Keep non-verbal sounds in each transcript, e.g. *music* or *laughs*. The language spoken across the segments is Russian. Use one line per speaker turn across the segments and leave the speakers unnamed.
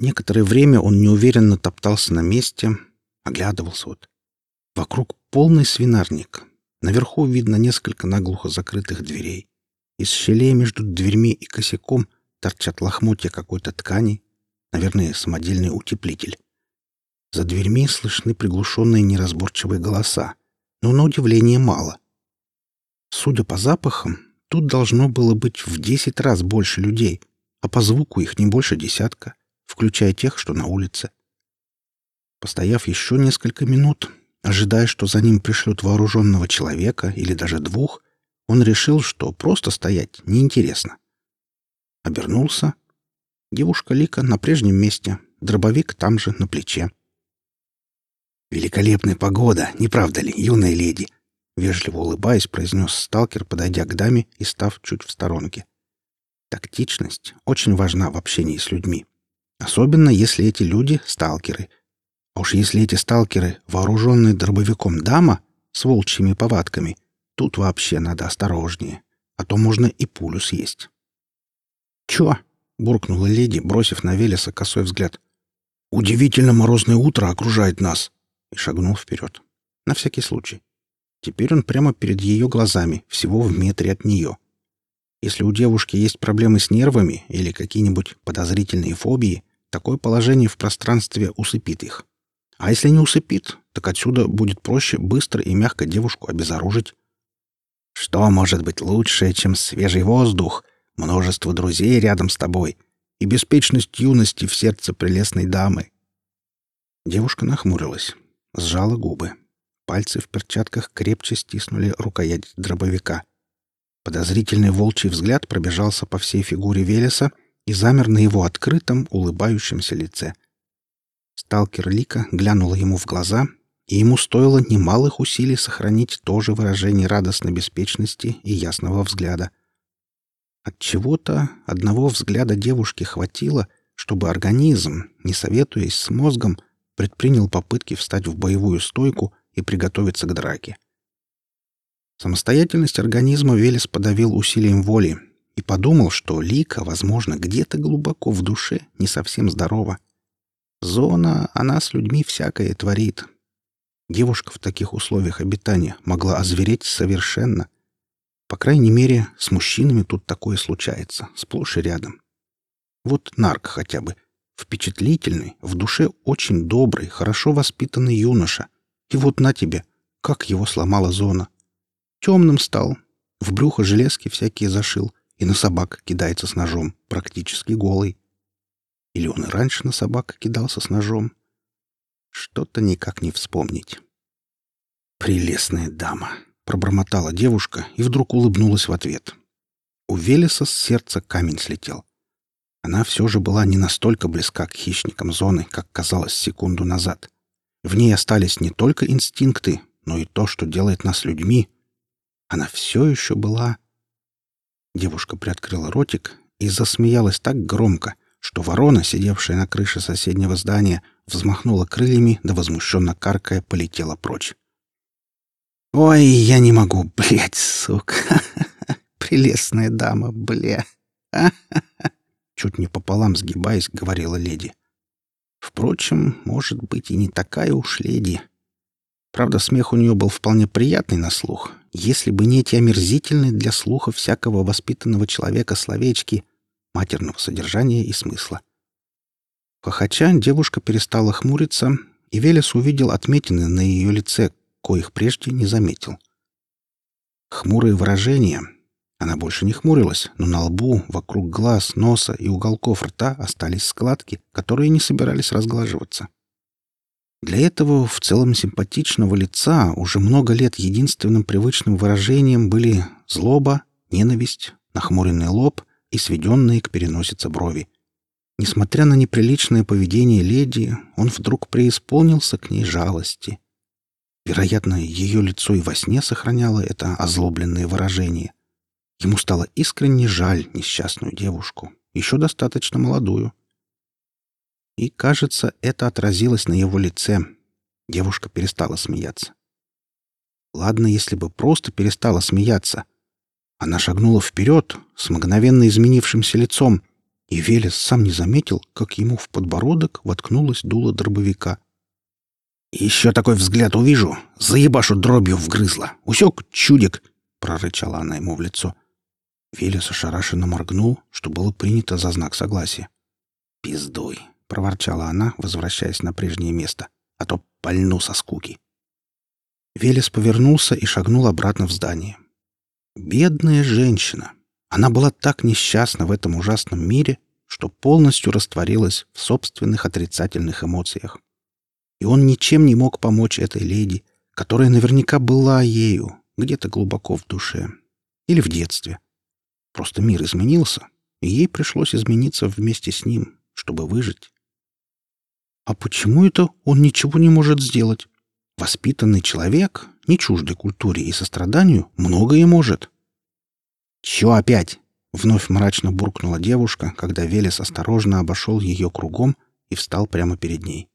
Некоторое время он неуверенно топтался на месте, оглядывался вот. Вокруг полный свинарник. Наверху видно несколько наглухо закрытых дверей. Из щелей между дверьми и косяком торчат лохмотья какой-то ткани, наверное, самодельный утеплитель. За дверьми слышны приглушенные неразборчивые голоса, но на удивление мало. Судя по запахам, тут должно было быть в десять раз больше людей, а по звуку их не больше десятка, включая тех, что на улице. Постояв еще несколько минут, ожидая, что за ним пришлют вооруженного человека или даже двух, он решил, что просто стоять неинтересно. Обернулся. Девушка Лика на прежнем месте, дробовик там же, на плече. «Великолепная погода, не правда ли, юная леди?» Вежливо улыбаясь, произнес сталкер, подойдя к даме и став чуть в сторонке. Тактичность очень важна в общении с людьми. Особенно, если эти люди — сталкеры. А уж если эти сталкеры, вооруженные дробовиком дама, с волчьими повадками — Тут вообще надо осторожнее, а то можно и пулю съесть. «Чё?» — буркнула леди, бросив на Велеса косой взгляд. «Удивительно морозное утро окружает нас!» и шагнул вперед. На всякий случай. Теперь он прямо перед ее глазами, всего в метре от нее. Если у девушки есть проблемы с нервами или какие-нибудь подозрительные фобии, такое положение в пространстве усыпит их. А если не усыпит, так отсюда будет проще быстро и мягко девушку обезоружить. Что может быть лучше, чем свежий воздух, множество друзей рядом с тобой и беспечность юности в сердце прелестной дамы? Девушка нахмурилась, сжала губы. Пальцы в перчатках крепче стиснули рукоять дробовика. Подозрительный волчий взгляд пробежался по всей фигуре Велеса и замер на его открытом, улыбающемся лице. Сталкер Лика глянула ему в глаза и ему стоило немалых усилий сохранить то же выражение радостной беспечности и ясного взгляда. От чего-то одного взгляда девушки хватило, чтобы организм, не советуясь с мозгом, предпринял попытки встать в боевую стойку и приготовиться к драке. Самостоятельность организма Велес подавил усилием воли и подумал, что Лика, возможно, где-то глубоко в душе не совсем здорова. Зона, она с людьми всякое творит, Девушка в таких условиях обитания могла озвереть совершенно. По крайней мере, с мужчинами тут такое случается, сплошь и рядом. Вот нарк хотя бы. Впечатлительный, в душе очень добрый, хорошо воспитанный юноша. И вот на тебе, как его сломала зона. Темным стал, в брюхо железки всякие зашил и на собак кидается с ножом, практически голый. Или он и раньше на собак кидался с ножом. Что-то никак не вспомнить. «Прелестная дама!» — пробормотала девушка и вдруг улыбнулась в ответ. У Велеса с сердца камень слетел. Она все же была не настолько близка к хищникам зоны, как казалось секунду назад. В ней остались не только инстинкты, но и то, что делает нас людьми. Она все еще была... Девушка приоткрыла ротик и засмеялась так громко, что ворона, сидевшая на крыше соседнего здания, взмахнула крыльями, да возмущенно каркая полетела прочь. «Ой, я не могу, блядь, сука! *laughs* Прелестная дама, бля! *laughs* Чуть не пополам сгибаясь, говорила леди. Впрочем, может быть, и не такая уж леди. Правда, смех у нее был вполне приятный на слух, если бы не эти омерзительные для слуха всякого воспитанного человека словечки матерного содержания и смысла. Хохоча, девушка перестала хмуриться, и Велес увидел отметины на ее лице, коих прежде не заметил. Хмурые выражения. Она больше не хмурилась, но на лбу, вокруг глаз, носа и уголков рта остались складки, которые не собирались разглаживаться. Для этого в целом симпатичного лица уже много лет единственным привычным выражением были злоба, ненависть, нахмуренный лоб и сведенные к переносице брови — Несмотря на неприличное поведение леди, он вдруг преисполнился к ней жалости. Вероятно, ее лицо и во сне сохраняло это озлобленное выражение. Ему стало искренне жаль несчастную девушку, еще достаточно молодую. И, кажется, это отразилось на его лице. Девушка перестала смеяться. Ладно, если бы просто перестала смеяться. Она шагнула вперед с мгновенно изменившимся лицом — И Велес сам не заметил, как ему в подбородок воткнулось дуло дробовика. «Еще такой взгляд увижу, заебашу дробью вгрызла. Усек, чудик!» — прорычала она ему в лицо. Велес ошарашенно моргнул, что было принято за знак согласия. «Пиздуй!» — проворчала она, возвращаясь на прежнее место. «А то пальну со скуки!» Велес повернулся и шагнул обратно в здание. Бедная женщина! Она была так несчастна в этом ужасном мире, что полностью растворилась в собственных отрицательных эмоциях. И он ничем не мог помочь этой леди, которая наверняка была ею, где-то глубоко в душе. Или в детстве. Просто мир изменился, и ей пришлось измениться вместе с ним, чтобы выжить. А почему это он ничего не может сделать? Воспитанный человек, не чуждый культуре и состраданию, многое может. «Чё опять?» — вновь мрачно буркнула девушка, когда Велес осторожно обошел ее кругом и встал прямо перед ней.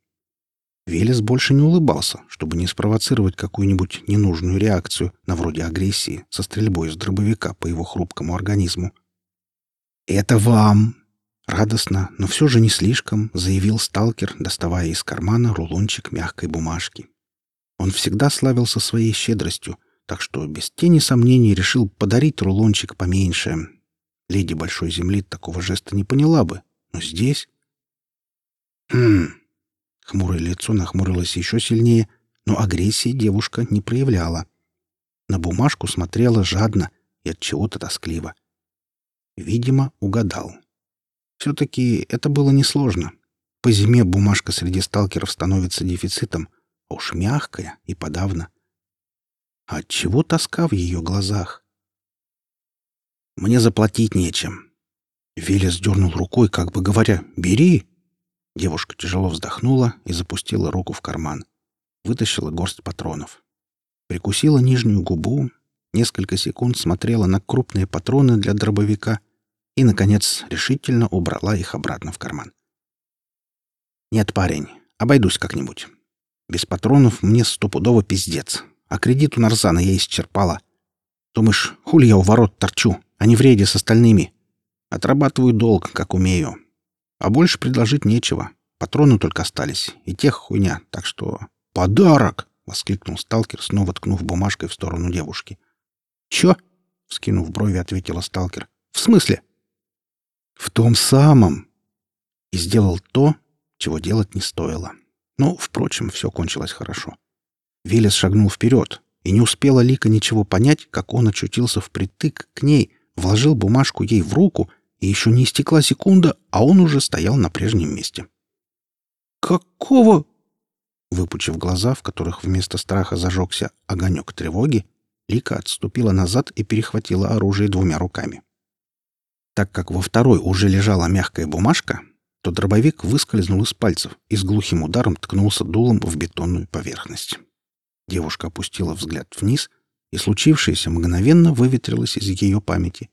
Велес больше не улыбался, чтобы не спровоцировать какую-нибудь ненужную реакцию, на вроде агрессии, со стрельбой из дробовика по его хрупкому организму. «Это вам!» — радостно, но все же не слишком, заявил сталкер, доставая из кармана рулончик мягкой бумажки. Он всегда славился своей щедростью, так что без тени сомнений решил подарить рулончик поменьше. Леди Большой Земли такого жеста не поняла бы, но здесь... Хм... Хмурое лицо нахмурилось еще сильнее, но агрессии девушка не проявляла. На бумажку смотрела жадно и от чего-то тоскливо. Видимо, угадал. Все-таки это было несложно. По зиме бумажка среди сталкеров становится дефицитом, а уж мягкая и подавно. А отчего тоска в ее глазах? Мне заплатить нечем. Велес дернул рукой, как бы говоря, «Бери!» Девушка тяжело вздохнула и запустила руку в карман. Вытащила горсть патронов. Прикусила нижнюю губу, несколько секунд смотрела на крупные патроны для дробовика и, наконец, решительно убрала их обратно в карман. «Нет, парень, обойдусь как-нибудь. Без патронов мне стопудово пиздец. А кредит у Нарзана я исчерпала. Думаешь, хули я у ворот торчу, а не в рейде с остальными? Отрабатываю долг, как умею. А больше предложить нечего. Патроны только остались, и тех хуйня, так что... «Подарок!» — воскликнул сталкер, снова ткнув бумажкой в сторону девушки. «Чё?» — скинув брови, ответила сталкер. «В смысле?» «В том самом!» И сделал то, чего делать не стоило. Но, впрочем, все кончилось хорошо. Велес шагнул вперед, и не успела Лика ничего понять, как он очутился впритык к ней, вложил бумажку ей в руку, и еще не истекла секунда, а он уже стоял на прежнем месте. «Какого?» Выпучив глаза, в которых вместо страха зажегся огонек тревоги, Лика отступила назад и перехватила оружие двумя руками. Так как во второй уже лежала мягкая бумажка, то дробовик выскользнул из пальцев и с глухим ударом ткнулся дулом в бетонную поверхность. Девушка опустила взгляд вниз, и случившееся мгновенно выветрилось из ее памяти.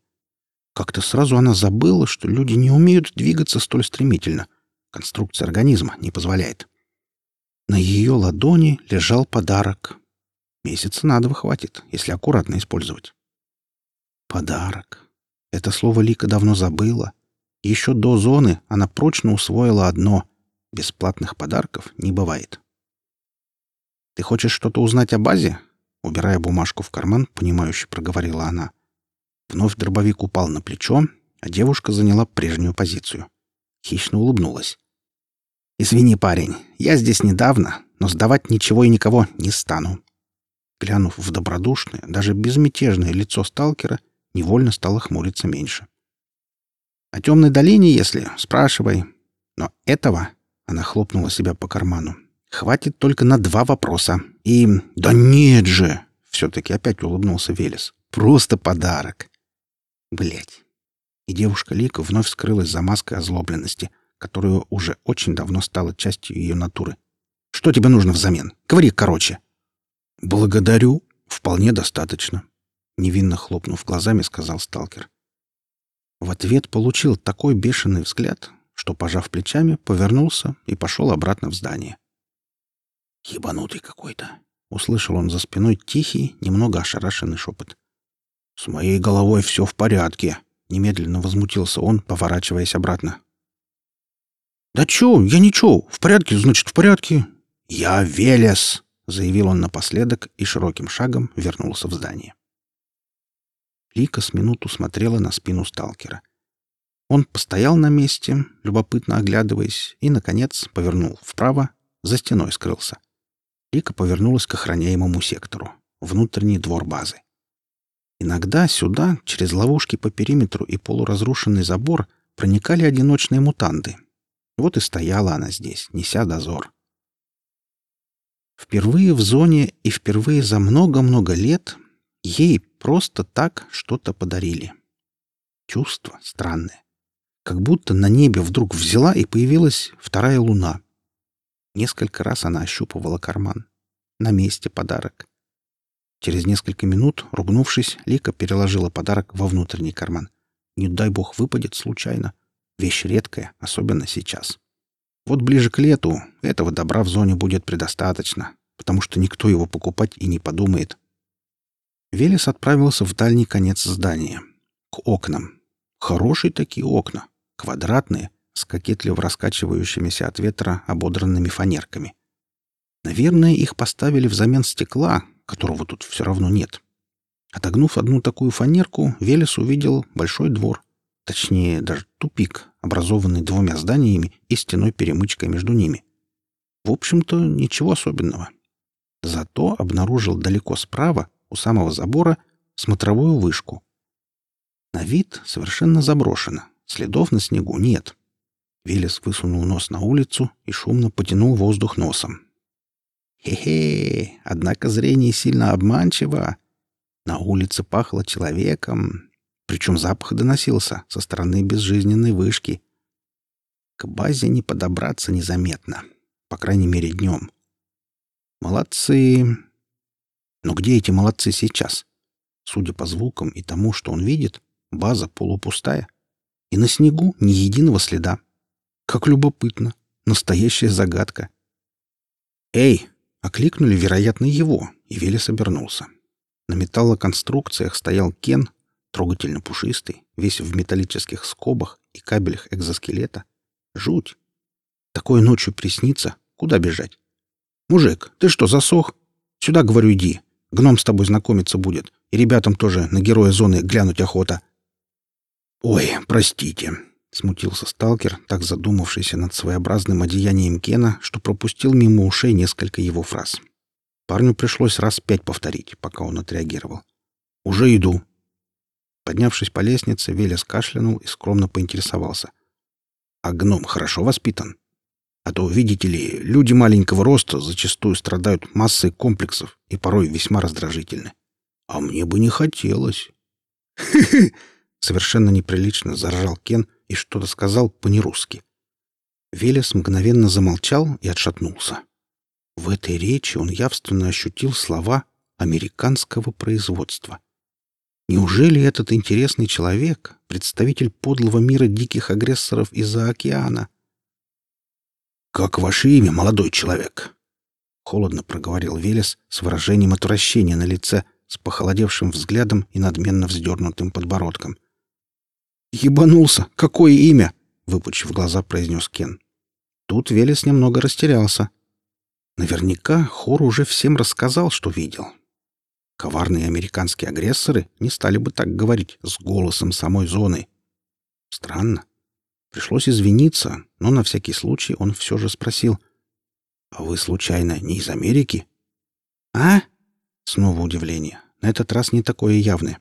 Как-то сразу она забыла, что люди не умеют двигаться столь стремительно. Конструкция организма не позволяет. На ее ладони лежал подарок. Месяца на два хватит, если аккуратно использовать. Подарок. Это слово Лика давно забыла. Еще до зоны она прочно усвоила одно — бесплатных подарков не бывает. «Ты хочешь что-то узнать о базе?» Убирая бумажку в карман, понимающе проговорила она. Вновь дробовик упал на плечо, а девушка заняла прежнюю позицию. Хищно улыбнулась. «Извини, парень, я здесь недавно, но сдавать ничего и никого не стану». Глянув в добродушное, даже безмятежное лицо сталкера, невольно стало хмуриться меньше. О темной долине, если, спрашивай. Но этого, она хлопнула себя по карману, хватит только на два вопроса. И... Да нет же! Все-таки опять улыбнулся Велес. Просто подарок. Блять. И девушка Лика вновь скрылась за маской озлобленности, которую уже очень давно стала частью ее натуры. Что тебе нужно взамен? Говори короче. Благодарю. Вполне достаточно. Невинно хлопнув глазами, сказал сталкер. В ответ получил такой бешеный взгляд, что, пожав плечами, повернулся и пошел обратно в здание. «Ебанутый какой-то!» — услышал он за спиной тихий, немного ошарашенный шепот. «С моей головой все в порядке. Немедленно возмутился он, поворачиваясь обратно. «Да чё? Я ничего. В порядке, значит, в порядке. Я Велес!» — заявил он напоследок и широким шагом вернулся в здание. Лика с минуту смотрела на спину сталкера. Он постоял на месте, любопытно оглядываясь, и, наконец, повернул вправо, за стеной скрылся. Лика повернулась к охраняемому сектору, внутренний двор базы. Иногда сюда, через ловушки по периметру и полуразрушенный забор, проникали одиночные мутанты. Вот и стояла она здесь, неся дозор. Впервые в зоне и впервые за много-много лет ей просто так что-то подарили. Чувство странное. Как будто на небе вдруг взяла и появилась вторая луна. Несколько раз она ощупывала карман. На месте подарок. Через несколько минут, ругнувшись, Лика переложила подарок во внутренний карман. Не дай бог выпадет случайно. Вещь редкая, особенно сейчас. Вот ближе к лету этого добра в зоне будет предостаточно, потому что никто его покупать и не подумает. Велес отправился в дальний конец здания. К окнам. Хорошие такие окна. Квадратные, с кокетливо раскачивающимися от ветра ободранными фанерками. Наверное, их поставили взамен стекла, которого тут все равно нет. Отогнув одну такую фанерку, Велес увидел большой двор. Точнее, даже тупик, образованный двумя зданиями и стеной-перемычкой между ними. В общем-то, ничего особенного. Зато обнаружил далеко справа, у самого забора, смотровую вышку. На вид совершенно заброшено. Следов на снегу нет. Велес высунул нос на улицу и шумно потянул воздух носом. Хе-хе, однако зрение сильно обманчиво. На улице пахло человеком, причем запах доносился со стороны безжизненной вышки. К базе не подобраться незаметно, по крайней мере, днем. Молодцы. Но где эти молодцы сейчас? Судя по звукам и тому, что он видит, база полупустая. И на снегу ни единого следа. Как любопытно. Настоящая загадка. «Эй, Окликнули, вероятно, его, и Велес обернулся. На металлоконструкциях стоял Кен, трогательно пушистый, весь в металлических скобах и кабелях экзоскелета. Жуть! Такое ночью приснится. Куда бежать? «Мужик, ты что, засох? Сюда, говорю, иди. Гном с тобой знакомиться будет. И ребятам тоже на героя зоны глянуть охота». «Ой, простите», — смутился сталкер, так задумавшийся над своеобразным одеянием Кена, что пропустил мимо ушей несколько его фраз. Парню пришлось раз пять повторить, пока он отреагировал. «Уже иду». Поднявшись по лестнице, Велес кашлянул и скромно поинтересовался. «А гном хорошо воспитан? А то, видите ли, люди маленького роста зачастую страдают массой комплексов и порой весьма раздражительны. А мне бы не хотелось». *laughs* Совершенно неприлично заржал Кен — и что-то сказал по-нерусски. Велес мгновенно замолчал и отшатнулся. В этой речи он явственно ощутил слова американского производства. Неужели этот интересный человек — представитель подлого мира диких агрессоров из-за океана? «Как ваше имя, молодой человек?» — холодно проговорил Велес с выражением отвращения на лице, с похолодевшим взглядом и надменно вздернутым подбородком. «Ебанулся! Какое имя?» — выпучив глаза, произнес Кен. Тут Велес немного растерялся. Наверняка Хор уже всем рассказал, что видел. Коварные американские агрессоры не стали бы так говорить с голосом самой зоны. Странно. Пришлось извиниться, но на всякий случай он все же спросил. «А вы, случайно, не из Америки?» «А?» Снова удивление. На этот раз не такое явное.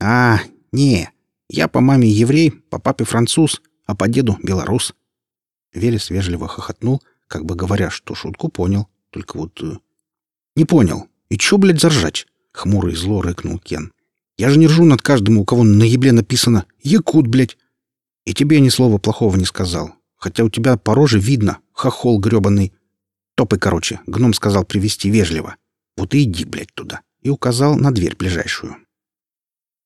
«А, не, я по маме еврей, по папе француз, а по деду белорус. Велес вежливо хохотнул, как бы говоря, что шутку понял, только вот... Э, не понял. И чё, блядь, заржать? Хмурый зло рыкнул Кен. Я же не ржу над каждым, у кого на ебле написано «Якут, блядь». И тебе ни слова плохого не сказал. Хотя у тебя по роже видно, хохол грёбаный. Топай, короче, гном сказал привести вежливо. Вот и иди, блядь, туда. И указал на дверь ближайшую.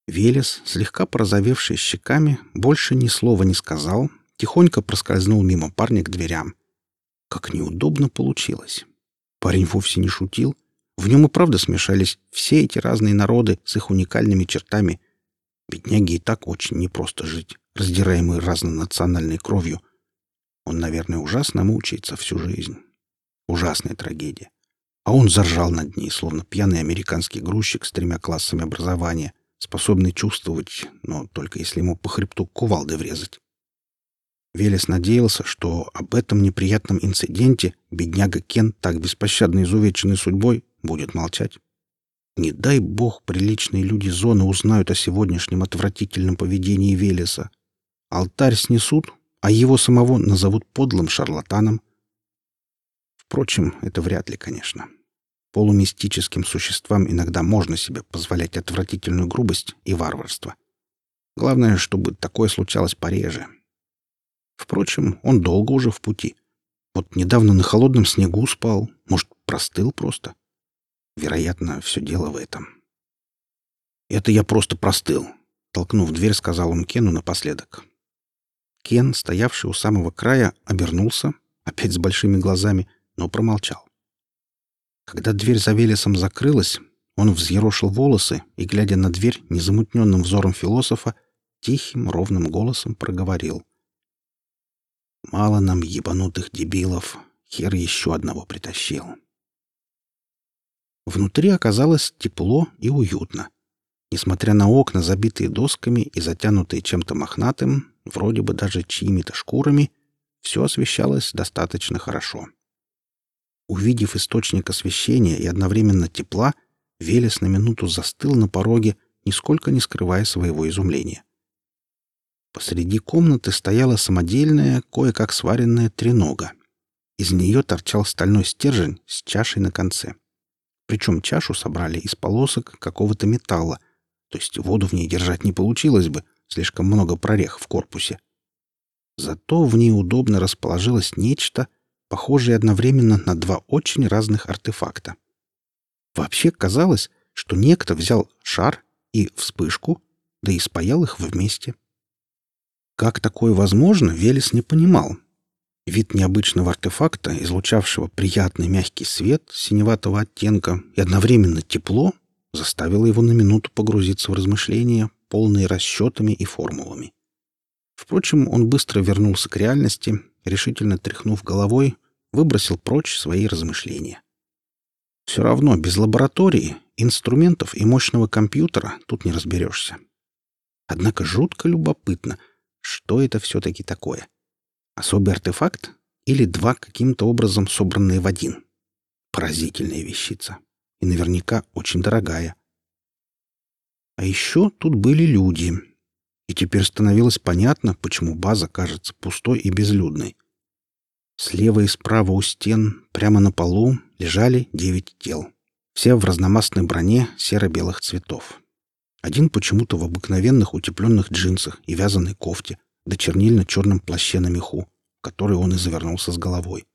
Велес, слегка порозовевший щеками, больше ни слова не сказал, тихонько проскользнул мимо парня к дверям. Как неудобно получилось. Парень вовсе не шутил. В нем и правда смешались все эти разные народы с их уникальными чертами. Бедняге и так очень непросто жить, раздираемый разнонациональной кровью. Он, наверное, ужасно мучается всю жизнь. Ужасная трагедия. А он заржал над ней, словно пьяный американский грузчик с тремя классами образования, способный чувствовать, но только если ему по хребту кувалды врезать. Велес надеялся, что об этом неприятном инциденте бедняга Кен, так беспощадно изувеченный судьбой, будет молчать. Не дай бог приличные люди зоны узнают о сегодняшнем отвратительном поведении Велеса. Алтарь снесут, а его самого назовут подлым шарлатаном. Впрочем, это вряд ли, конечно. Полумистическим существам иногда можно себе позволять отвратительную грубость и варварство. Главное, чтобы такое случалось пореже. Впрочем, он долго уже в пути. Вот недавно на холодном снегу спал, может, простыл просто. Вероятно, все дело в этом. «Это я просто простыл», — толкнув дверь, сказал он Кену напоследок. Кен, стоявший у самого края, обернулся, опять с большими глазами, но промолчал. Когда дверь за Велесом закрылась, он взъерошил волосы и, глядя на дверь незамутненным взором философа, тихим, ровным голосом проговорил. Мало нам ебанутых дебилов. Хер еще одного притащил. Внутри оказалось тепло и уютно. Несмотря на окна, забитые досками и затянутые чем-то мохнатым, вроде бы даже чьими-то шкурами, все освещалось достаточно хорошо. Увидев источник освещения и одновременно тепла, Велес на минуту застыл на пороге, нисколько не скрывая своего изумления. Посреди комнаты стояла самодельная, кое-как сваренная тренога. Из нее торчал стальной стержень с чашей на конце. Причем чашу собрали из полосок какого-то металла, то есть воду в ней держать не получилось бы, слишком много прорех в корпусе. Зато в ней удобно расположилось нечто, похожее одновременно на два очень разных артефакта. Вообще казалось, что некто взял шар и вспышку, да и спаял их вместе. Как такое возможно, Велес не понимал. Вид необычного артефакта, излучавшего приятный мягкий свет синеватого оттенка и одновременно тепло, заставило его на минуту погрузиться в размышления, полные расчетами и формулами. Впрочем, он быстро вернулся к реальности, решительно тряхнув головой, выбросил прочь свои размышления. Все равно без лаборатории, инструментов и мощного компьютера тут не разберешься. Однако жутко любопытно — что это все-таки такое? Особый артефакт или два каким-то образом собранные в один? Поразительная вещица. И наверняка очень дорогая. А еще тут были люди. И теперь становилось понятно, почему база кажется пустой и безлюдной. Слева и справа у стен, прямо на полу, лежали девять тел. Все в разномастной броне серо-белых цветов. Один почему-то в обыкновенных утепленных джинсах и вязаной кофте, да чернильно-черном плаще на меху, который он и завернулся с головой.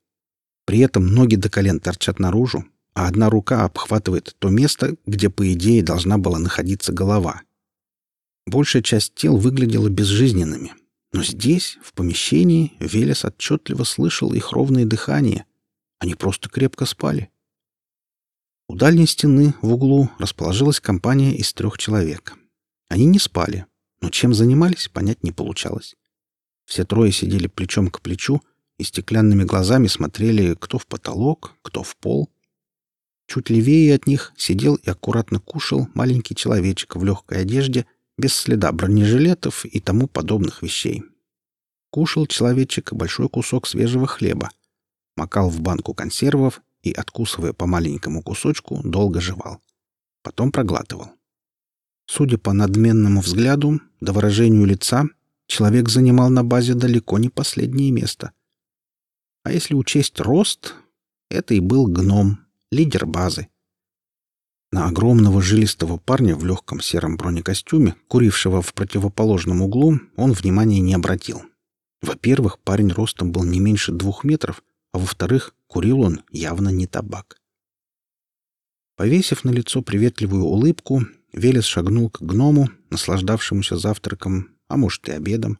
При этом ноги до колен торчат наружу, а одна рука обхватывает то место, где, по идее, должна была находиться голова. Большая часть тел выглядела безжизненными, но здесь, в помещении, Велес отчетливо слышал их ровное дыхание. Они просто крепко спали. У дальней стены в углу расположилась компания из трех человек. Они не спали, но чем занимались, понять не получалось. Все трое сидели плечом к плечу и стеклянными глазами смотрели кто в потолок, кто в пол. Чуть левее от них сидел и аккуратно кушал маленький человечек в легкой одежде, без следа бронежилетов и тому подобных вещей. Кушал человечек большой кусок свежего хлеба, макал в банку консервов и, откусывая по маленькому кусочку, долго жевал. Потом проглатывал. Судя по надменному взгляду, до выражению лица, человек занимал на базе далеко не последнее место. А если учесть рост, это и был гном, лидер базы. На огромного жилистого парня в легком сером бронекостюме, курившего в противоположном углу, он внимания не обратил. Во-первых, парень ростом был не меньше двух метров, а во-вторых, курил он явно не табак. Повесив на лицо приветливую улыбку, Велес шагнул к гному, наслаждавшемуся завтраком, а может и обедом.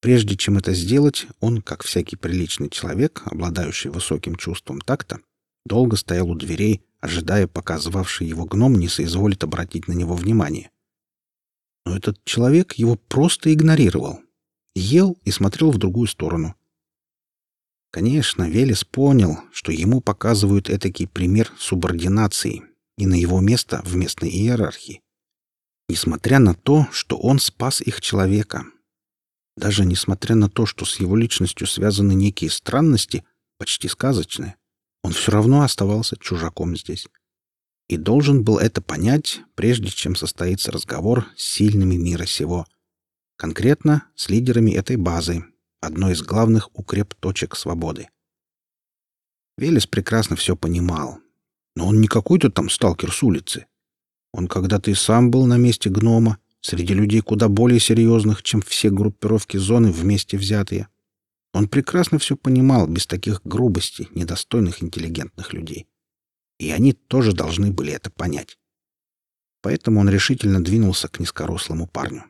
Прежде чем это сделать, он, как всякий приличный человек, обладающий высоким чувством такта, долго стоял у дверей, ожидая, пока звавший его гном не соизволит обратить на него внимание. Но этот человек его просто игнорировал. Ел и смотрел в другую сторону. Конечно, Велес понял, что ему показывают этакий пример субординации и на его место в местной иерархии. Несмотря на то, что он спас их человека. Даже несмотря на то, что с его личностью связаны некие странности, почти сказочные, он все равно оставался чужаком здесь. И должен был это понять, прежде чем состоится разговор с сильными мира сего. Конкретно с лидерами этой базы, одной из главных укреп-точек свободы. Велес прекрасно все понимал. Но он не какой-то там сталкер с улицы. Он когда-то и сам был на месте гнома, среди людей куда более серьезных, чем все группировки зоны вместе взятые. Он прекрасно все понимал без таких грубостей, недостойных интеллигентных людей. И они тоже должны были это понять. Поэтому он решительно двинулся к низкорослому парню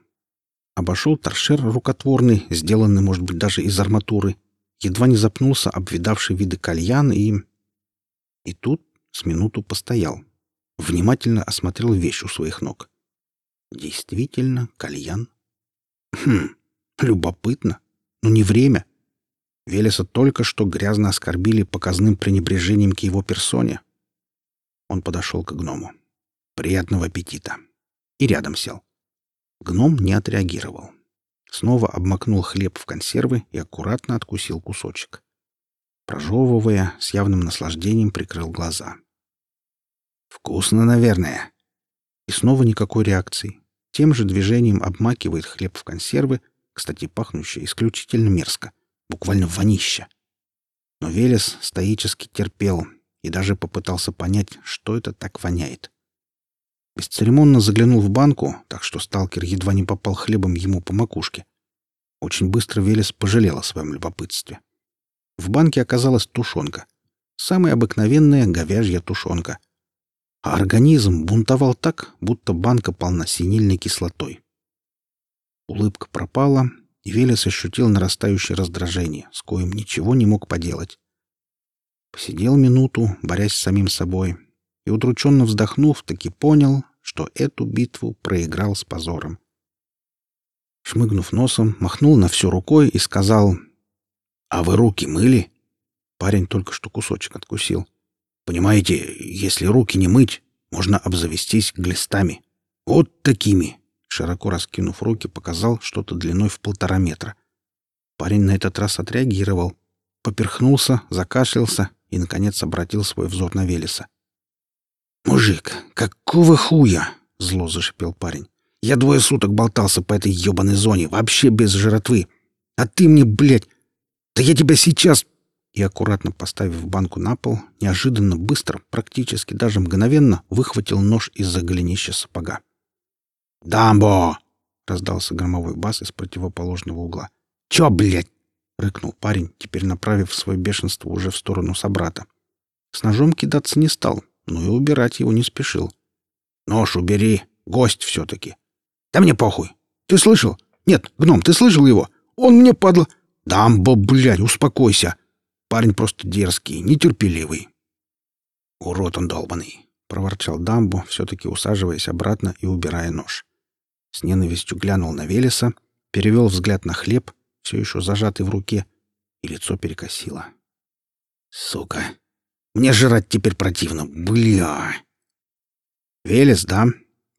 обошел торшер рукотворный, сделанный, может быть, даже из арматуры, едва не запнулся обвидавший виды кальян и... И тут с минуту постоял, внимательно осмотрел вещь у своих ног. Действительно, кальян. Хм, любопытно, но не время. Велеса только что грязно оскорбили показным пренебрежением к его персоне. Он подошел к гному. «Приятного аппетита!» И рядом сел. Гном не отреагировал. Снова обмакнул хлеб в консервы и аккуратно откусил кусочек. Прожевывая, с явным наслаждением прикрыл глаза. «Вкусно, наверное». И снова никакой реакции. Тем же движением обмакивает хлеб в консервы, кстати, пахнущие исключительно мерзко, буквально вонища. Но Велес стоически терпел и даже попытался понять, что это так воняет. Бесцеремонно заглянул в банку, так что сталкер едва не попал хлебом ему по макушке. Очень быстро Велес пожалел о своем любопытстве. В банке оказалась тушенка. Самая обыкновенная говяжья тушенка. А организм бунтовал так, будто банка полна синильной кислотой. Улыбка пропала, и Велес ощутил нарастающее раздражение, с коим ничего не мог поделать. Посидел минуту, борясь с самим собой, и, удрученно вздохнув, таки понял, что эту битву проиграл с позором. Шмыгнув носом, махнул на все рукой и сказал, «А вы руки мыли?» Парень только что кусочек откусил. «Понимаете, если руки не мыть, можно обзавестись глистами. Вот такими!» Широко раскинув руки, показал что-то длиной в полтора метра. Парень на этот раз отреагировал. Поперхнулся, закашлялся и, наконец, обратил свой взор на Велеса. «Мужик, какого хуя?» — зло зашипел парень. «Я двое суток болтался по этой ебаной зоне, вообще без жратвы. А ты мне, блядь... Да я тебя сейчас...» И, аккуратно поставив банку на пол, неожиданно быстро, практически даже мгновенно, выхватил нож из-за голенища сапога. «Дамбо!» — раздался громовой бас из противоположного угла. «Чё, блядь?» — рыкнул парень, теперь направив свое бешенство уже в сторону собрата. С ножом кидаться не стал, но и убирать его не спешил. «Нож убери, гость все-таки». «Да мне похуй. Ты слышал? Нет, гном, ты слышал его? Он мне, падла...» «Дамбо, блядь, успокойся. Парень просто дерзкий, нетерпеливый». «Урод он долбанный», — проворчал Дамбо, все-таки усаживаясь обратно и убирая нож. С ненавистью глянул на Велеса, перевел взгляд на хлеб, все еще зажатый в руке, и лицо перекосило. «Сука! Мне жрать теперь противно. Бля. Велес, да?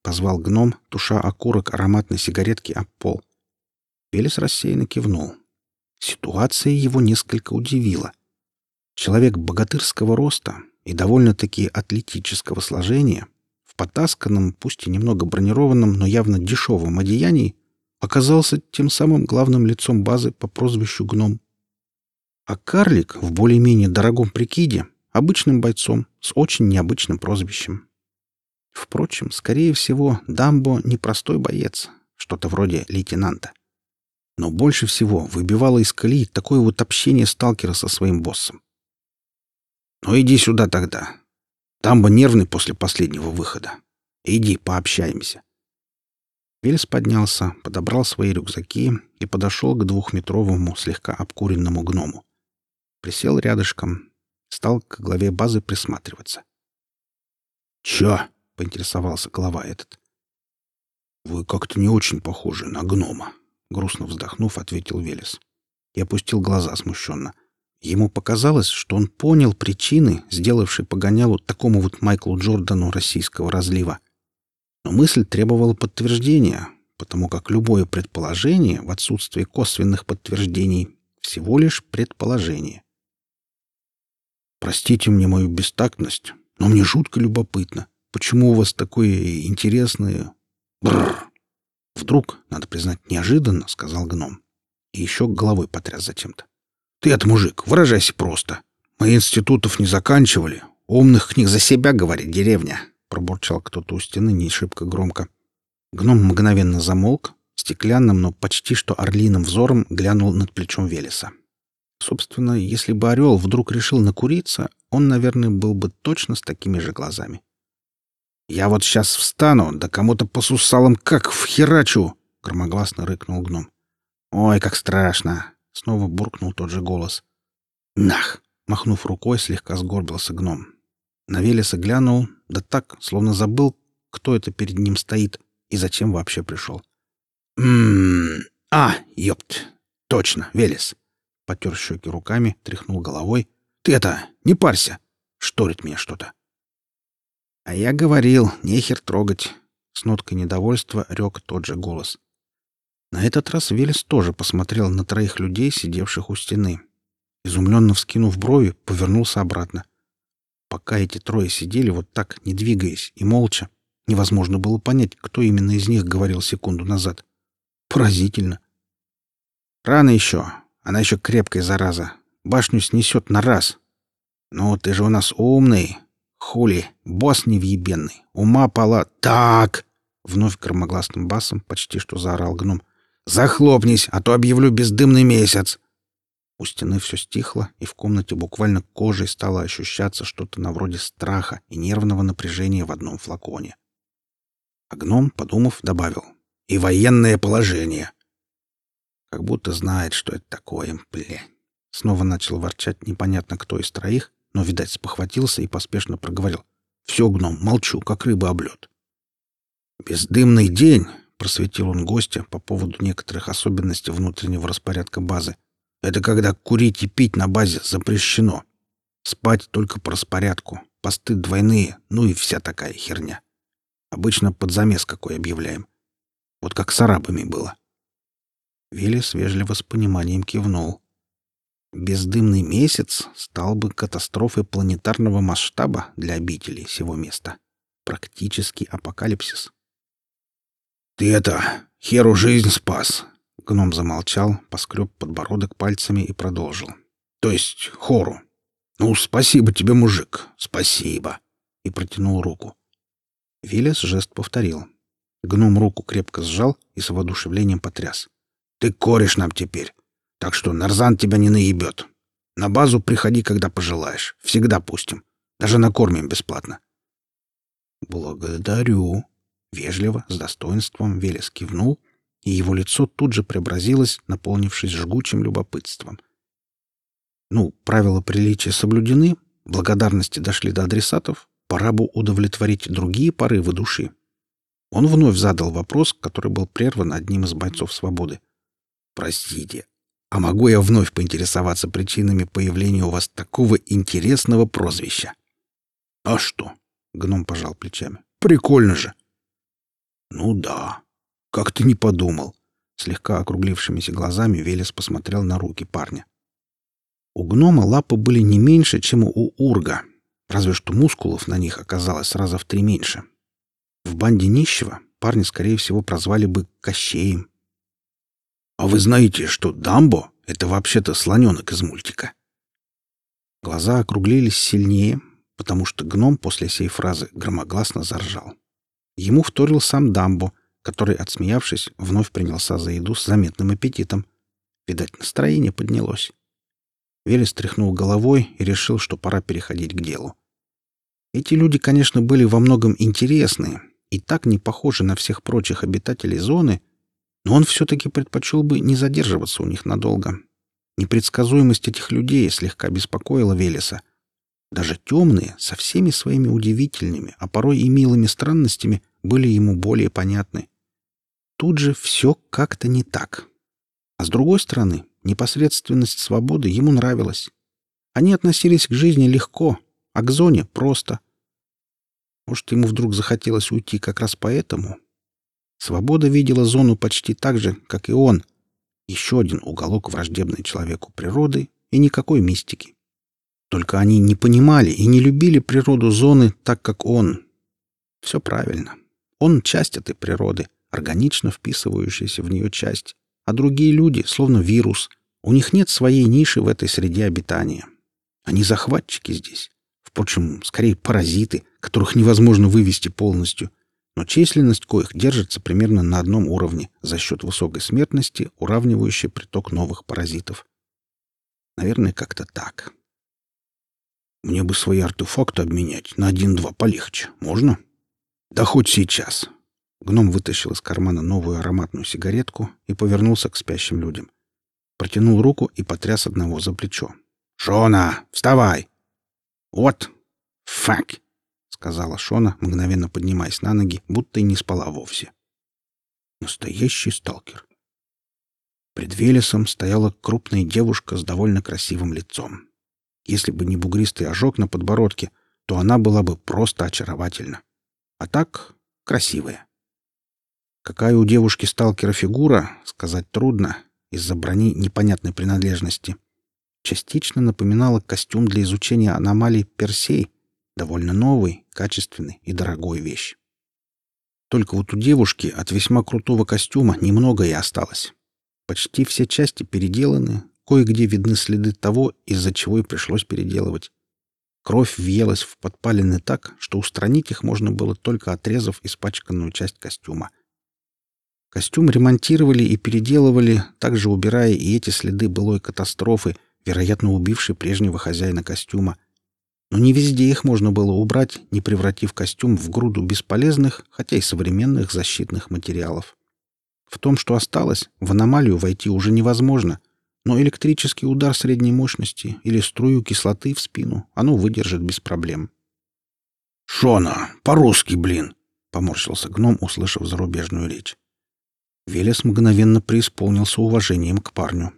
Позвал гном, туша окурок ароматной сигаретки об пол. Велес рассеянно кивнул. Ситуация его несколько удивила. Человек богатырского роста и довольно-таки атлетического сложения потасканном, пусть и немного бронированном, но явно дешевом одеянии оказался тем самым главным лицом базы по прозвищу Гном. А карлик в более-менее дорогом прикиде Обычным бойцом с очень необычным прозвищем. Впрочем, скорее всего, Дамбо — непростой боец, что-то вроде лейтенанта. Но больше всего выбивало из колеи такое вот общение сталкера со своим боссом. «Ну иди сюда тогда. Дамбо нервный после последнего выхода. Иди, пообщаемся». Вельс поднялся, подобрал свои рюкзаки и подошел к двухметровому, слегка обкуренному гному. Присел рядышком, стал к главе базы присматриваться. «Чё?» — поинтересовался глава этот. «Вы как-то не очень похожи на гнома», — грустно вздохнув, ответил Велес. И опустил глаза смущенно. Ему показалось, что он понял причины, сделавшие погонялу такому вот Майклу Джордану российского разлива. Но мысль требовала подтверждения, потому как любое предположение в отсутствии косвенных подтверждений всего лишь предположение. «Простите мне мою бестактность, но мне жутко любопытно, почему у вас такое интересное...» Бррр. «Вдруг, надо признать, неожиданно», — сказал гном. И еще головой потряс зачем-то. Ты это мужик, выражайся просто. Мы институтов не заканчивали. Умных книг за себя, говорит деревня. Пробурчал кто-то у стены не шибко громко. Гном мгновенно замолк, стеклянным, но почти что орлиным взором глянул над плечом Велеса. Собственно, если бы орел вдруг решил накуриться, он, наверное, был бы точно с такими же глазами. «Я вот сейчас встану, да кому-то по сусалам как вхерачу!» — громогласно рыкнул гном. «Ой, как страшно! Снова буркнул тот же голос. «Нах!» — махнув рукой, слегка сгорбился гном. На Велеса глянул, да так, словно забыл, кто это перед ним стоит и зачем вообще пришел. «М-м-м! А, ёпт! Точно, Велес!» Потер щеки руками, тряхнул головой. «Ты это, не парься! Шторит меня что-то!» «А я говорил, нехер трогать!» С ноткой недовольства рёк тот же голос. На этот раз Велес тоже посмотрел на троих людей, сидевших у стены. Изумленно вскинув брови, повернулся обратно. Пока эти трое сидели вот так, не двигаясь и молча, невозможно было понять, кто именно из них говорил секунду назад. Поразительно. Рано еще. Она еще крепкая, зараза. Башню снесет на раз. Ну, ты же у нас умный. Хули, босс невъебенный. Ума пола... Так! Вновь громогласным басом почти что заорал гном. Захлопнись, а то объявлю бездымный месяц. У стены все стихло, и в комнате буквально кожей стало ощущаться что-то на вроде страха и нервного напряжения в одном флаконе. А гном, подумав, добавил. «И военное положение!» Как будто знает, что это такое, бля. Снова начал ворчать непонятно кто из троих, но, видать, спохватился и поспешно проговорил. «Все, гном, молчу, как рыба об лед». «Бездымный день просветил он гостя по поводу некоторых особенностей внутреннего распорядка базы. Это когда курить и пить на базе запрещено. Спать только по распорядку, посты двойные, ну и вся такая херня. Обычно под замес какой объявляем. Вот как с арабами было. Велес вежливо с пониманием кивнул. Бездымный месяц стал бы катастрофой планетарного масштаба для обителей сего места. Практически апокалипсис. «Ты это, херу жизнь спас!» Гном замолчал, поскреб подбородок пальцами и продолжил. «То есть хору. Ну, спасибо тебе, мужик, спасибо!» И протянул руку. Виллис жест повторил. Гном руку крепко сжал и с воодушевлением потряс. «Ты кореш нам теперь, так что Нарзан тебя не наебет. На базу приходи, когда пожелаешь. Всегда пустим. Даже накормим бесплатно». «Благодарю», Вежливо, с достоинством Велес кивнул, и его лицо тут же преобразилось, наполнившись жгучим любопытством. Ну, правила приличия соблюдены, благодарности дошли до адресатов, пора бы удовлетворить другие порывы души. Он вновь задал вопрос, который был прерван одним из бойцов свободы. «Простите, а могу я вновь поинтересоваться причинами появления у вас такого интересного прозвища?» «А что?» — гном пожал плечами. «Прикольно же. «Ну да. Как ты не подумал?» Слегка округлившимися глазами Велес посмотрел на руки парня. У гнома лапы были не меньше, чем у урга, разве что мускулов на них оказалось раза в три меньше. В банде нищего парни, скорее всего, прозвали бы Кощеем. «А вы знаете, что Дамбо — это вообще-то слоненок из мультика?» Глаза округлились сильнее, потому что гном после сей фразы громогласно заржал. Ему вторил сам Дамбо, который, отсмеявшись, вновь принялся за еду с заметным аппетитом. Видать, настроение поднялось. Велес тряхнул головой и решил, что пора переходить к делу. Эти люди, конечно, были во многом интересны и так не похожи на всех прочих обитателей зоны, но он все-таки предпочел бы не задерживаться у них надолго. Непредсказуемость этих людей слегка беспокоила Велеса. Даже темные, со всеми своими удивительными, а порой и милыми странностями, были ему более понятны. тут же все как-то не так. А с другой стороны, непосредственность свободы ему нравилась. Они относились к жизни легко, а к зоне просто. Может, ему вдруг захотелось уйти как раз поэтому? Свобода видела зону почти так же, как и он. Еще один уголок враждебной человеку природы и никакой мистики. Только они не понимали и не любили природу зоны так, как он. Все правильно. Он — часть этой природы, органично вписывающаяся в нее часть. А другие люди, словно вирус, у них нет своей ниши в этой среде обитания. Они захватчики здесь. Впрочем, скорее паразиты, которых невозможно вывести полностью, но численность коих держится примерно на одном уровне за счет высокой смертности, уравнивающей приток новых паразитов. Наверное, как-то так. Мне бы свои артефакты обменять на один-два полегче. Можно? Да хоть сейчас. Гном вытащил из кармана новую ароматную сигаретку и повернулся к спящим людям. Протянул руку и потряс одного за плечо. «Шона, вставай!» «Вот! Фак!» — сказала Шона, мгновенно поднимаясь на ноги, будто и не спала вовсе. Настоящий сталкер. Пред Велесом стояла крупная девушка с довольно красивым лицом. Если бы не бугристый ожог на подбородке, то она была бы просто очаровательна. А так красивая. Какая у девушки-сталкера фигура, сказать трудно, из-за брони непонятной принадлежности. Частично напоминала костюм для изучения аномалий Персей, довольно новый, качественный и дорогой вещь. Только вот у девушки от весьма крутого костюма немного и осталось. Почти все части переделаны, кое-где видны следы того, из-за чего и пришлось переделывать. Кровь въелась в подпалины так, что устранить их можно было только отрезав испачканную часть костюма. Костюм ремонтировали и переделывали, также убирая и эти следы былой катастрофы, вероятно, убившей прежнего хозяина костюма. Но не везде их можно было убрать, не превратив костюм в груду бесполезных, хотя и современных защитных материалов. В том, что осталось, в аномалию войти уже невозможно — но электрический удар средней мощности или струю кислоты в спину оно выдержит без проблем. «Шона, по-русски, блин!» — поморщился гном, услышав зарубежную речь. Велес мгновенно преисполнился уважением к парню.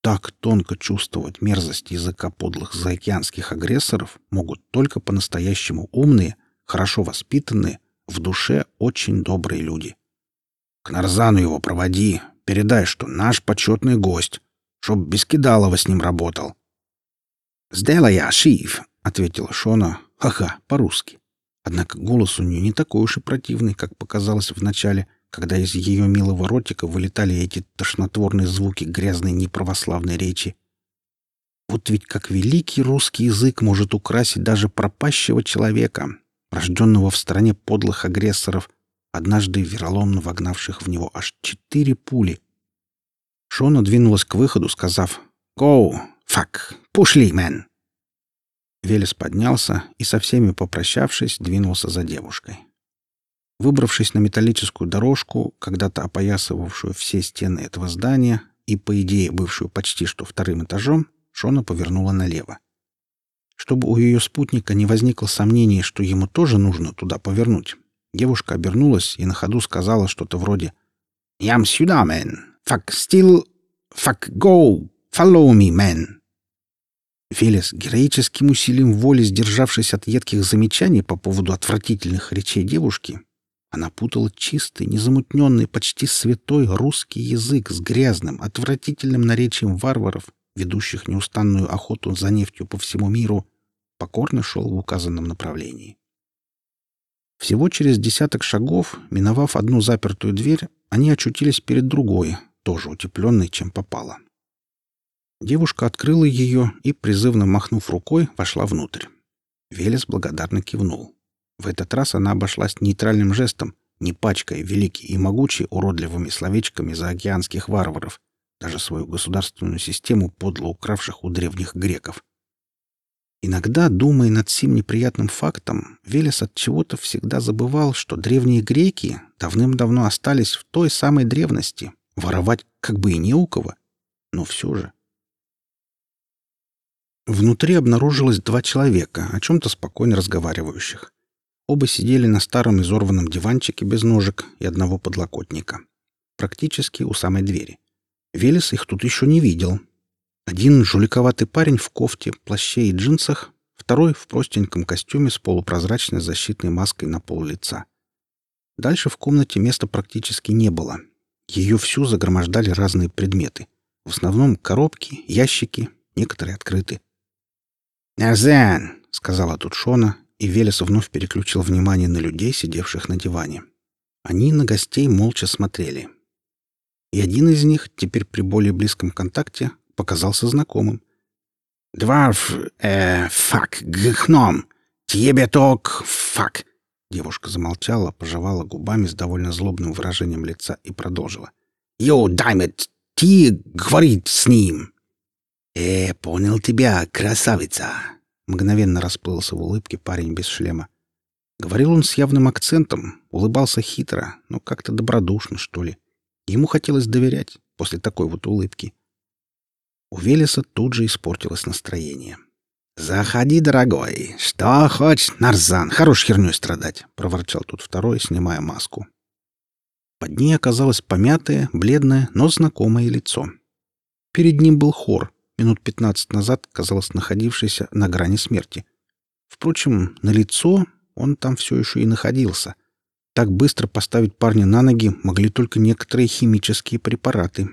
Так тонко чувствовать мерзость языка подлых заокеанских агрессоров могут только по-настоящему умные, хорошо воспитанные, в душе очень добрые люди. «К Нарзану его проводи, передай, что наш почетный гость, чтоб Бескидалова с ним работал. «Сделай я, Шиф», — ответила Шона, ха-ха, по-русски. Однако голос у нее не такой уж и противный, как показалось вначале, когда из ее милого ротика вылетали эти тошнотворные звуки грязной неправославной речи. Вот ведь как великий русский язык может украсить даже пропащего человека, рожденного в стране подлых агрессоров, однажды вероломно вогнавших в него аж четыре пули — Шона двинулась к выходу, сказав «Go! Fuck! Пушли, мэн!» Велес поднялся и со всеми попрощавшись, двинулся за девушкой. Выбравшись на металлическую дорожку, когда-то опоясывавшую все стены этого здания и, по идее, бывшую почти что вторым этажом, Шона повернула налево. Чтобы у ее спутника не возникло сомнений, что ему тоже нужно туда повернуть, девушка обернулась и на ходу сказала что-то вроде «Ям сюда, мэн! Fuck still... Fuck go! Follow me, man!» Велес, героическим усилием воли сдержавшись от едких замечаний по поводу отвратительных речей девушки, она путала чистый, незамутненный, почти святой русский язык с грязным, отвратительным наречием варваров, ведущих неустанную охоту за нефтью по всему миру, покорно шел в указанном направлении. Всего через десяток шагов, миновав одну запертую дверь, они очутились перед другой, тоже утепленной, чем попало. Девушка открыла ее и, призывно махнув рукой, вошла внутрь. Велес благодарно кивнул. В этот раз она обошлась нейтральным жестом, не пачкая великий и могучий уродливыми словечками заокеанских варваров, даже свою государственную систему подло укравших у древних греков. Иногда, думая над сим неприятным фактом, Велес от чего-то всегда забывал, что древние греки давным-давно остались в той самой древности, Воровать как бы и не у кого, но все же. Внутри обнаружилось два человека, о чем-то спокойно разговаривающих. Оба сидели на старом изорванном диванчике без ножек и одного подлокотника. практически у самой двери. Велес их тут еще не видел. Один жуликоватый парень в кофте, плаще и джинсах, второй в простеньком костюме с полупрозрачной защитной маской на пол лица. Дальше в комнате места практически не было. Ее всю загромождали разные предметы. В основном коробки, ящики, некоторые открыты.
«Нарзан!» — сказала тут Шона, и Велес вновь переключил внимание на людей, сидевших на диване.
Они на гостей молча смотрели. И один из них, теперь при более близком контакте, показался знакомым.
«Дварф, э, фак, гхном, тебе ток, фак!»
Девушка замолчала, пожевала губами с довольно злобным выражением лица и продолжила.
«Йоу, даймет, ты говорит с ним!»
«Э, понял тебя, красавица!» Мгновенно расплылся в улыбке парень без шлема. Говорил он с явным акцентом, улыбался хитро, но как-то добродушно, что ли. Ему хотелось доверять после такой вот улыбки. У Велеса тут же испортилось настроение.
«Заходи, дорогой. Что хочешь, Нарзан? Хорош хернёй страдать», —
проворчал тут второй, снимая маску. Под ней оказалось помятое, бледное, но знакомое лицо. Перед ним был хор, минут пятнадцать назад, казалось, находившийся на грани смерти. Впрочем, на лицо он там все еще и находился. Так быстро поставить парня на ноги могли только некоторые химические препараты.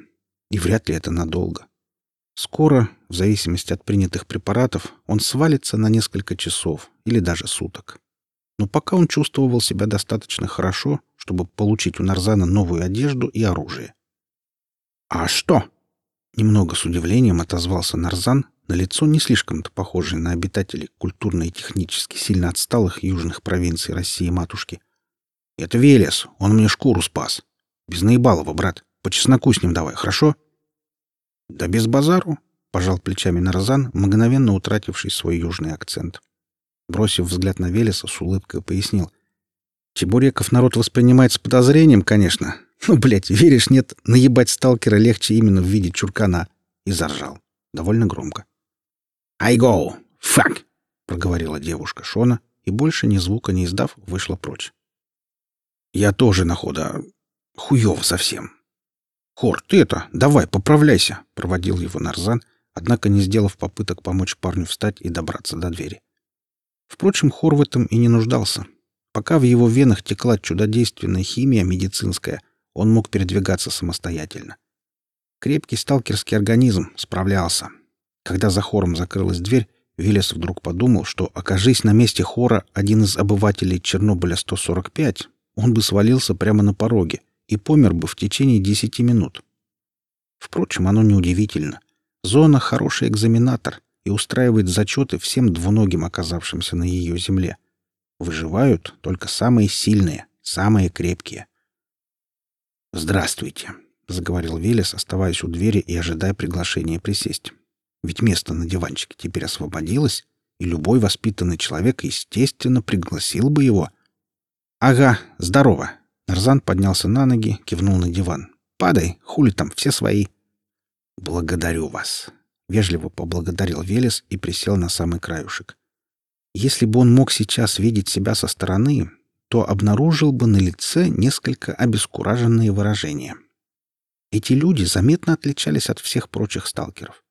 И вряд ли это надолго. Скоро, в зависимости от принятых препаратов, он свалится на несколько часов или даже суток. Но пока он чувствовал себя достаточно хорошо, чтобы получить у Нарзана новую одежду и оружие.
«А что?»
Немного с удивлением отозвался Нарзан, на лицо не слишком-то похожий на обитателей культурно и технически сильно отсталых южных провинций России-матушки.
«Это Велес, он мне шкуру спас. Без наебалова, брат. По чесноку с ним давай, хорошо?»
«Да без базару», — пожал плечами Нарзан, мгновенно утративший свой южный акцент. Бросив взгляд на Велеса, с улыбкой пояснил. «Чебуреков народ воспринимает с подозрением, конечно. Ну, блядь, веришь, нет, наебать сталкера легче именно в виде чуркана». И заржал. Довольно громко.
«I go! Fuck!»
— проговорила девушка Шона, и больше ни звука не издав, вышла прочь.
«Я тоже, находа, хуёв совсем»,
«Хор, ты это, давай, поправляйся!» — проводил его Нарзан, однако не сделав попыток помочь парню встать и добраться до двери. Впрочем, Хор в этом и не нуждался. Пока в его венах текла чудодейственная химия медицинская, он мог передвигаться самостоятельно. Крепкий сталкерский организм справлялся. Когда за Хором закрылась дверь, Виллис вдруг подумал, что, окажись на месте Хора один из обывателей Чернобыля-145, он бы свалился прямо на пороге — и помер бы в течение десяти минут. Впрочем, оно неудивительно. Зона — хороший экзаменатор и устраивает зачеты всем двуногим, оказавшимся на ее земле. Выживают только самые сильные, самые крепкие.
«Здравствуйте», — заговорил
Велес, оставаясь у двери и ожидая приглашения присесть. Ведь место на диванчике теперь освободилось, и любой воспитанный человек, естественно, пригласил бы его. «Ага, здорово», Нарзан поднялся на ноги, кивнул на диван. «Падай, хули там, все свои». «Благодарю вас», — вежливо поблагодарил Велес и присел на самый краюшек. Если бы он мог сейчас видеть себя со стороны, то обнаружил бы на лице несколько обескураженные выражения. Эти люди заметно отличались от всех прочих сталкеров.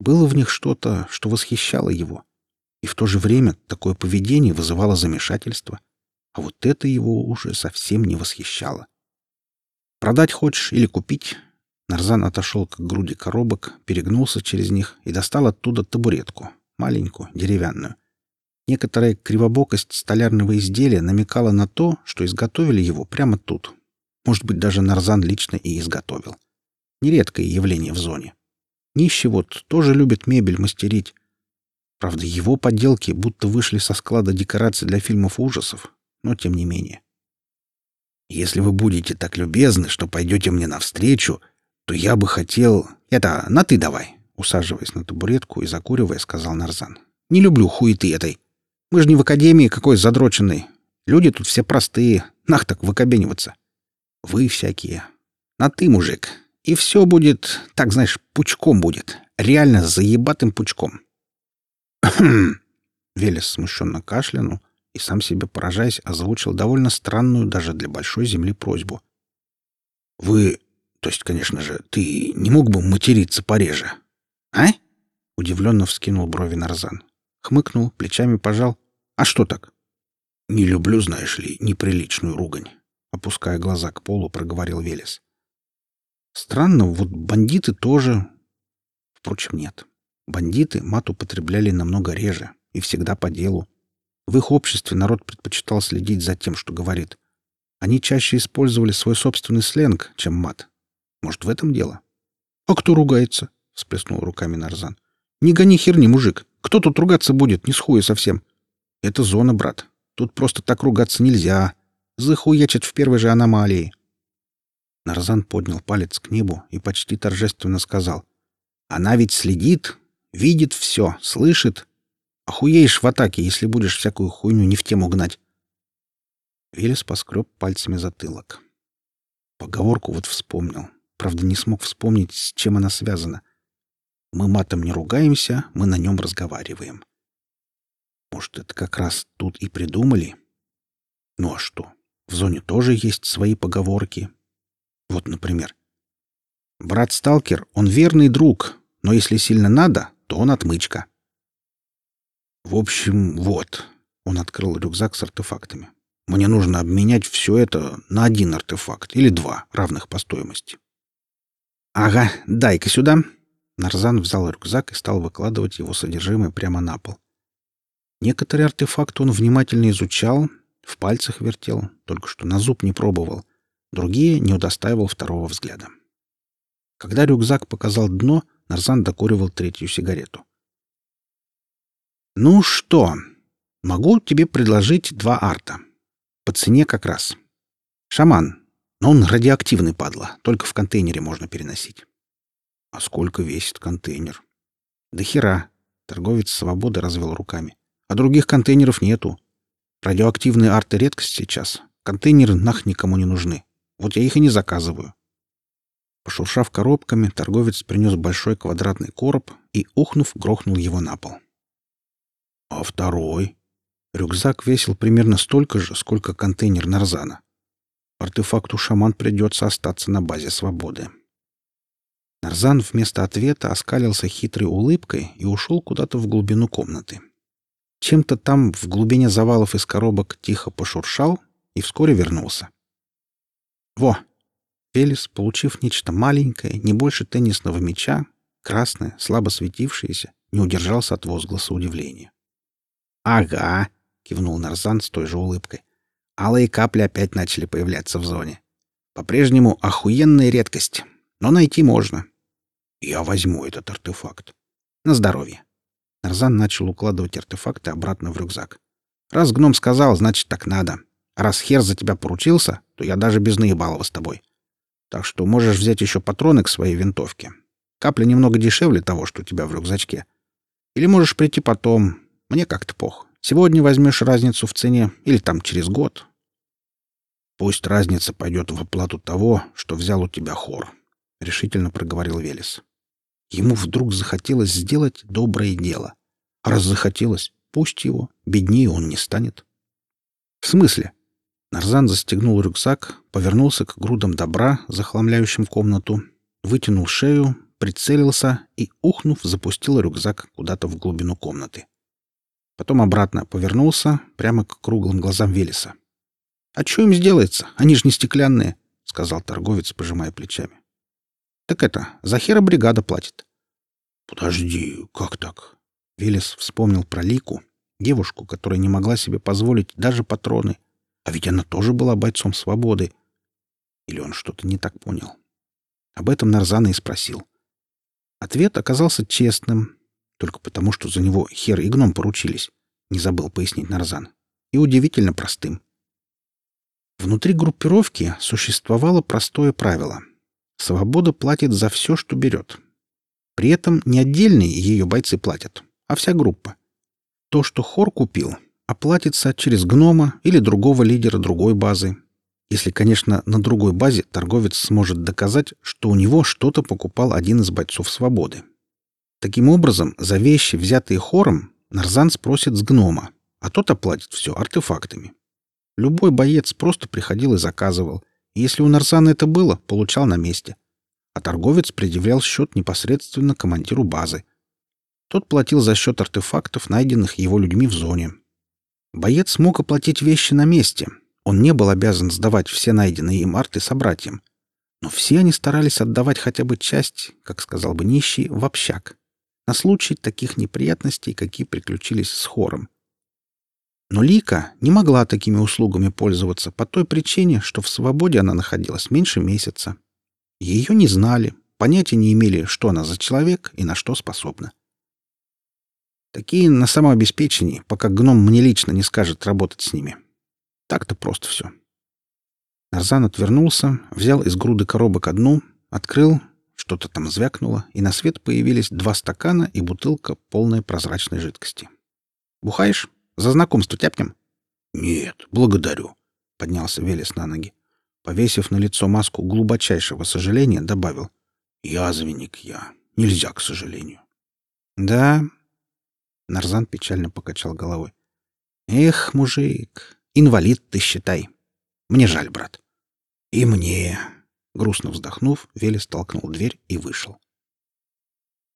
Было в них что-то, что восхищало его. И в то же время такое поведение вызывало замешательство — а вот это его уже совсем не восхищало. «Продать хочешь или купить?» Нарзан отошел к груди коробок, перегнулся через них и достал оттуда табуретку, маленькую, деревянную. Некоторая кривобокость столярного изделия намекала на то, что изготовили его прямо тут. Может быть, даже Нарзан лично и изготовил. Нередкое явление в зоне. Нищий вот тоже любит мебель мастерить. Правда, его подделки будто вышли со склада декораций для фильмов ужасов, но тем не менее.
Если вы будете так любезны, что пойдете мне навстречу, то я бы хотел... Это, на ты давай!»
Усаживаясь на табуретку и закуривая, сказал Нарзан. «Не люблю хуеты этой. Мы же не в академии какой задроченной. Люди тут все простые. Нах так выкобениваться. Вы всякие. На ты, мужик. И все будет, так знаешь, пучком будет. Реально заебатым пучком». *clears throat* Велес смущенно кашлянул, и сам себе поражаясь, озвучил довольно странную даже для большой земли просьбу.
«Вы То есть, конечно же, ты не мог бы материться пореже? А? Удивленно вскинул брови Нарзан. Хмыкнул, плечами пожал. А что так? Не люблю, знаешь ли, неприличную ругань. Опуская глаза к полу, проговорил Велес. Странно, вот бандиты тоже... Впрочем, нет. Бандиты мат употребляли намного реже и всегда по делу. В их обществе народ предпочитал следить за тем, что говорит. Они чаще использовали свой собственный сленг, чем мат. Может, в этом дело? — А кто ругается? — всплеснул руками Нарзан. — Не гони херни, мужик. Кто тут ругаться будет, не схуя совсем? Это зона, брат. Тут просто так ругаться нельзя. Захуячат в первой же аномалии. Нарзан поднял палец к небу и почти торжественно сказал. Она ведь следит, видит все, слышит. Охуеешь в атаке, если будешь всякую хуйню не в тему гнать. Велес поскреб пальцами затылок. Поговорку вот вспомнил. Правда, не смог вспомнить, с чем она связана. Мы матом не ругаемся, мы на нем разговариваем. Может, это как раз тут и придумали? Ну а что? В зоне тоже есть свои поговорки. Вот, например. Брат-сталкер, он верный друг, но если сильно надо, то он отмычка. В общем, вот. Он открыл рюкзак с артефактами. Мне нужно обменять все это на один артефакт или два, равных по стоимости. «Ага, дай-ка сюда». Нарзан взял рюкзак и стал выкладывать его содержимое прямо на пол. Некоторые артефакты он внимательно изучал, в пальцах вертел, только что на зуб не пробовал. Другие не удостаивал второго взгляда. Когда рюкзак показал дно, Нарзан докуривал третью сигарету. «Ну что, могу тебе предложить два арта. По цене как раз. Шаман, но он радиоактивный, падла. Только в контейнере можно переносить. А сколько весит контейнер? Да хера. Торговец свободы развел руками. А других контейнеров нету. Радиоактивные арты редкость сейчас. Контейнеры нах никому не нужны. Вот я их и не заказываю. Пошуршав коробками, торговец принес большой квадратный короб и, ухнув, грохнул его на пол. А второй? Рюкзак весил примерно столько же, сколько контейнер Нарзана. Артефакту шаман придется остаться на базе свободы. Нарзан вместо ответа оскалился хитрой улыбкой и ушел куда-то в глубину комнаты. Чем-то там, в глубине завалов из коробок, тихо пошуршал и вскоре вернулся. Во! Велес, получив нечто маленькое, не больше теннисного мяча, красное, слабо светившееся, не удержался от возгласа удивления. «Ага!» — кивнул Нарзан с той же улыбкой. Алые капли опять начали появляться в зоне. По-прежнему охуенная редкость, но найти можно. Я возьму этот артефакт. На здоровье. Нарзан начал укладывать артефакты обратно в рюкзак. Раз гном сказал, значит, так надо. А раз хер за тебя поручился, то я даже без наебалова с тобой. Так что можешь взять еще патроны к своей винтовке. Капля немного дешевле того, что у тебя в рюкзачке. Или можешь прийти потом. Мне как-то пох. Сегодня возьмешь разницу в цене или там через год. Пусть разница пойдет в оплату того, что взял у тебя хор, — решительно проговорил Велес. Ему вдруг захотелось сделать доброе дело. А раз захотелось, пусть его, беднее он не станет. — В смысле? Нарзан застегнул рюкзак, повернулся к грудам добра, захламляющим комнату, вытянул шею, прицелился и, ухнув, запустил рюкзак куда-то в глубину комнаты. Потом обратно повернулся, прямо к круглым глазам Велеса. А что им сделается? Они же не стеклянные, сказал торговец, пожимая плечами. Так это, за хера бригада платит. Подожди, как так? Велес вспомнил про Лику, девушку, которая не могла себе позволить даже патроны. А ведь она тоже была бойцом свободы. Или он что-то не так понял? Об этом Нарзана и спросил. Ответ оказался честным, только потому, что за него хер и гном поручились, не забыл пояснить Нарзан, и удивительно простым. Внутри группировки существовало простое правило. Свобода платит за все, что берет. При этом не отдельные ее бойцы платят, а вся группа. То, что хор купил, оплатится через гнома или другого лидера другой базы. Если, конечно, на другой базе торговец сможет доказать, что у него что-то покупал один из бойцов свободы. Таким образом, за вещи, взятые хором, Нарзан спросит с гнома, а тот оплатит все артефактами. Любой боец просто приходил и заказывал. И если у Нарсана это было, получал на месте.
а торговец предъявлял счет непосредственно командиру базы. Тот платил за счет артефактов, найденных его людьми в зоне. Боец мог оплатить вещи на месте. Он не был обязан сдавать все найденные им арты собратьям. Но все они старались отдавать хотя бы часть, как сказал бы нищий, в общак, на случай таких неприятностей, какие приключились с хором. Но Лика не могла такими услугами пользоваться по той причине, что в свободе она находилась меньше месяца. Ее не знали, понятия не имели, что она за человек и на что способна. Такие на самообеспечении, пока гном мне лично не скажет работать с ними. Так-то просто все. Нарзан отвернулся, взял из груды коробок одну, открыл, что-то там звякнуло, и на свет появились два стакана и бутылка, полная прозрачной жидкости. «Бухаешь? За знакомство тяпнем?»
«Нет, благодарю», — поднялся Велес на ноги.
Повесив на лицо маску глубочайшего сожаления, добавил.
«Язвенник я. Нельзя, к сожалению».
«Да?» Нарзан печально покачал головой. «Эх, мужик, инвалид ты, считай. Мне жаль, брат».
«И мне»,
Грустно вздохнув, Велес толкнул дверь и вышел.